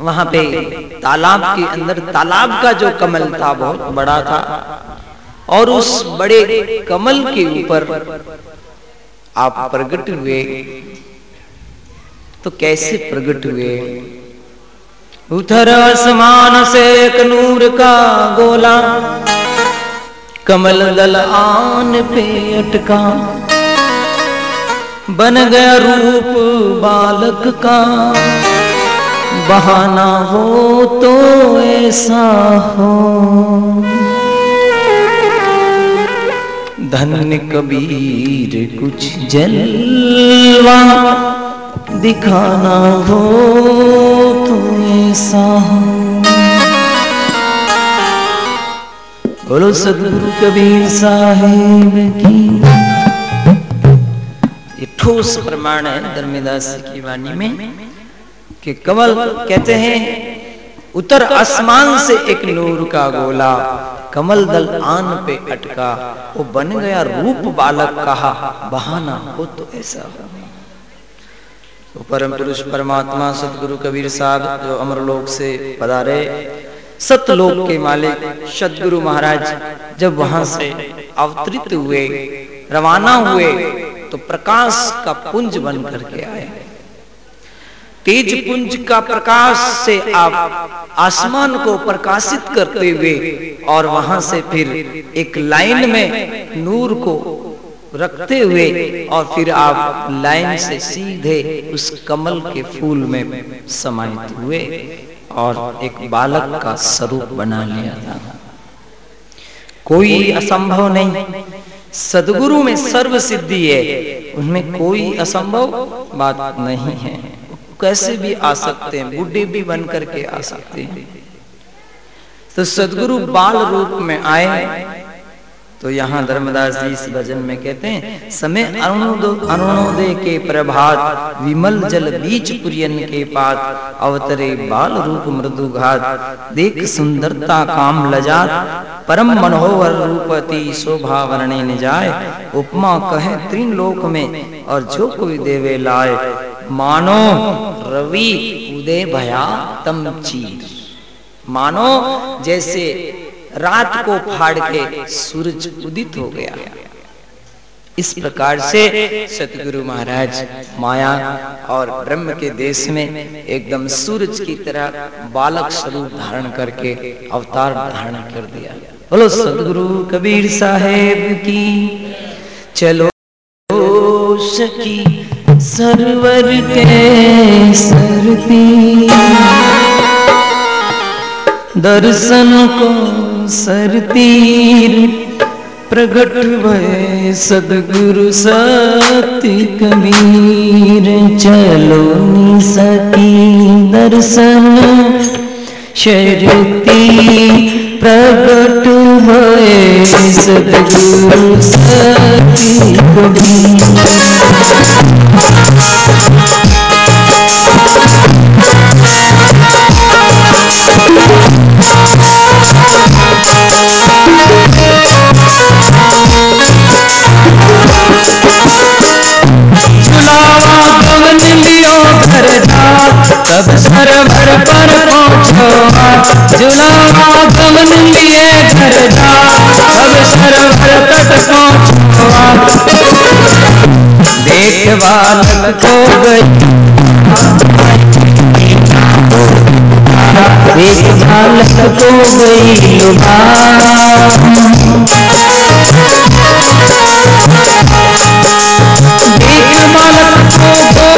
वहाँ पे तालाब के अंदर, तालाब का जो कमल था, बहुत बड़ा था। और उस बड़े कमल के ऊपर आप प्रकट हुए। तो कैसे प्रकट हुए? उधर आसमान से एक नूर का गोला, कमल दल आन पे अटका। बन गया रूप बालक का। बहाना हो तो ऐसा हो। धन्य कबीर कुछ जलवा, दिखाना हो तो ऐसा हो। बोलो सदगुरु कबीर साहेब की। ठोस प्रमाण है धर्मदास की वाणी में कि कमल कहते हैं, उतर आसमान से एक नूर का गोला कमल दल आन पे अटका, वो बन गया रूप बालक कहा, बहाना हो तो ऐसा हो तो परम पुरुष परमात्मा सतगुरु कबीर साहब जो अमरलोक से पधारे, सतलोक के मालिक सदगुरु महाराज जब वहाँ से अवतरित हुए, रवाना हुए तो प्रकाश का पुंज बन करके आए तेज पुंज का प्रकाश से आप आसमान को प्रकाशित करते हुए और वहाँ से फिर एक लाइन में नूर को रखते हुए और फिर आप लाइन से सीधे उस कमल के फूल में समाहित हुए और एक बालक का स्वरूप बना लिया था। कोई असंभव नहीं। सदगुरु में सर्व सिद्धि है उनमें कोई असंभव बात नहीं है। कैसे भी आ सकते हैं बुढ़े भी बन करके आ सकते हैं। तो सदगुरु बाल रूप में आए तो यहाँ धर्मदास जी इस भजन में कहते हैं समय अरुणोदय के प्रभात विमल जल बीच पुरियन के पात अवतरे बाल रूप मृदु घात देख सुंदरता काम लजात परम मनोहर रूपति शोभा वर्णे न जाए उपमा कहे तीन लोक में और जो कोई देवे लाए मानो रवि उदय भया तम चीर। मानो जैसे रात को फाड़ के सूरज उदित हो गया। इस प्रकार से सतगुरु महाराज माया और ब्रह्म के देश में एकदम सूरज की तरह बालक स्वरूप धारण करके अवतार धारण कर दिया। बोलो, सतगुरु कबीर साहेब की, चलो सकी सरवर के सरती दर्शन को सरतीर प्रगट भय सदगुरु सत्य कबीर। चलो सकी दर्शन शरती प्रगट भय सदगुरु सती झुलावा तब सरवर पर पहुंचो झुलावा गवन लिए घर जा। तब सरवर तट पहुंचो देख बालक को गई। देख बालक को गई लुभा देख बालक को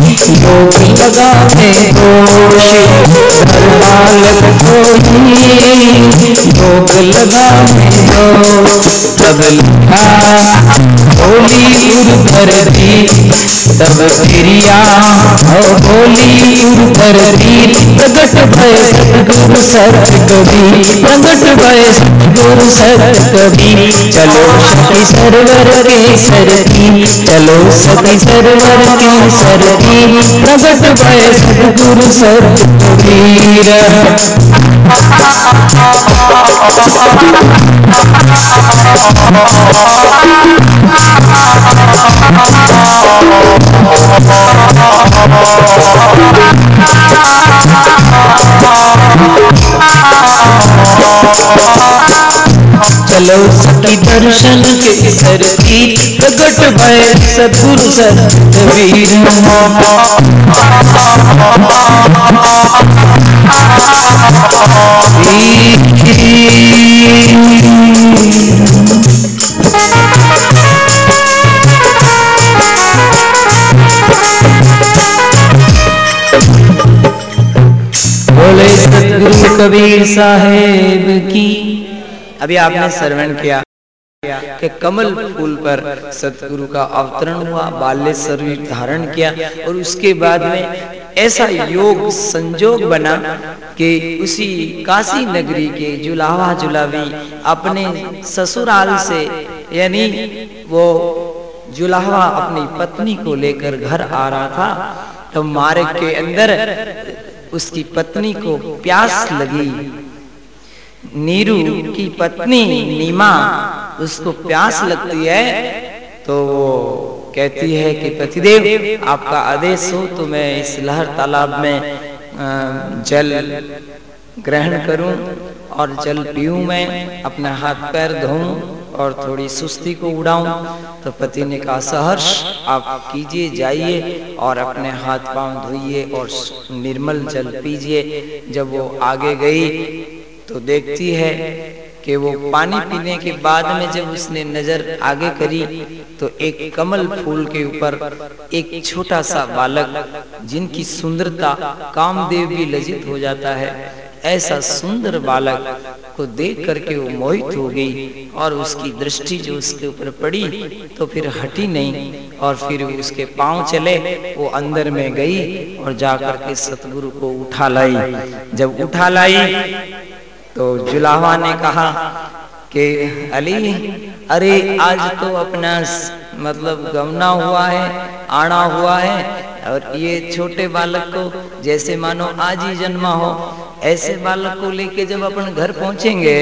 लगा भोग लगा दो। तब लिखा उर्धर दी तब क्रिया हो बोली उर्धर दी प्रगट भय सतगुरु सत कवि प्रगट भय सतगुरु सत कवि चलो सती सरवर के सरती चलो सती सरवर के सरती प्रगट भय सतगुरु सत कबीर चलो सखी दर्शन के सरती प्रगट भय सतगुरु सतवीर बोले सतगुरु कबीर साहेब की अभी आपने श्रवण किया कि कमल फूल पर सतगुरु का अवतरण हुआ बाल्य शरीर धारण किया और उसके बाद में ऐसा योग संजोग बना कि उसी काशी नगरी के जुलावा जुलावी अपने ससुराल से यानी वो जुलावा अपनी पत्नी को लेकर घर आ रहा था तो मार्ग के अंदर उसकी पत्नी को प्यास लगी। नीरू की पत्नी नीमा, उसको प्यास लगती है तो वो कहती है कि, पतिदेव, आपका आदेश हो तो मैं इस लहर तालाब में जल ग्रहण करूँ और जल पीऊं, मैं अपना हाथ पैर धोऊं और थोड़ी सुस्ती को उड़ाऊं। तो पति ने कहा, सहर्ष, आप कीजिए, जाइए और अपने हाथ पाँव धोइए और निर्मल जल पीजिए। जब वो आगे गई तो देखती है कि वो पानी पीने के बाद में जब उसने नज़र आगे करी तो एक कमल फूल के ऊपर एक छोटा सा बालक, जिनकी सुंदरता कामदेव भी लजित हो जाता है, ऐसा सुंदर बालक को देख करके वो मोहित हो गई और उसकी दृष्टि जो उसके ऊपर पड़ी तो फिर हटी नहीं और फिर उसके पाँव चले, वो अंदर में गई और जाकर के सतगुरु को उठा लाई। जब उठा लाई तो जुलावा ने कहा कि, अली, अरे, आज तो अपना मतलब गमना हुआ है, आना हुआ है, और ये छोटे बालक को जैसे मानो आज ही जन्मा हो, ऐसे बालक को लेके जब अपन घर पहुँचेंगे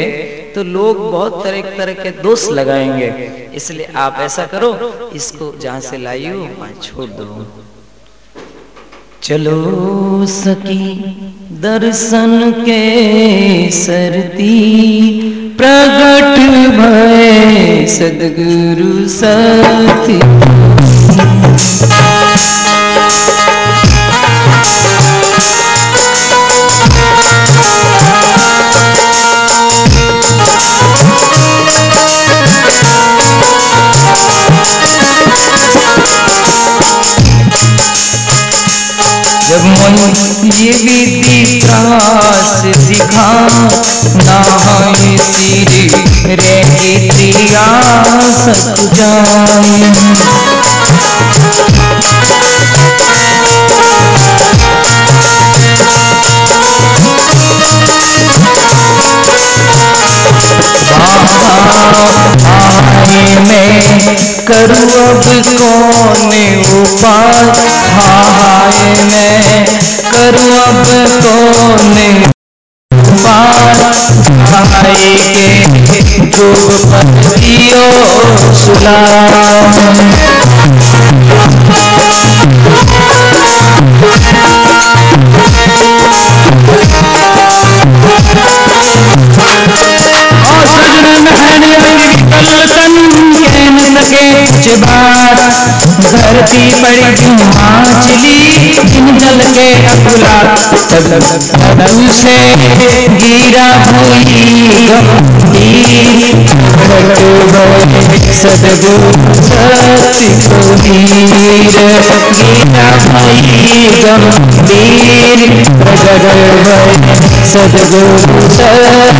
तो लोग बहुत तरह तरह के दोष लगाएँगे। इसलिए आप ऐसा करो, इसको जहाँ से लाइयो, वहाँ छोड़ दो। चलो सकी दर्शन के सरती। प्रगट भय सदगुरु सती। मन त्रास दिखा नहाए सिर रे त्रिया सत अब कौन उपाय? हाय मैं करूँ अब कौन उपाय? के जो पतियो सुला बात धरती पड़ी हिमाचली इन जल के अकुला तब से गिरा भूली गंभीर सदगुरु सत्य कबीर गिरा भूली गंभीर प्रगट सदगुरु सत्य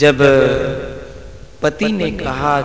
जब पति ने कहा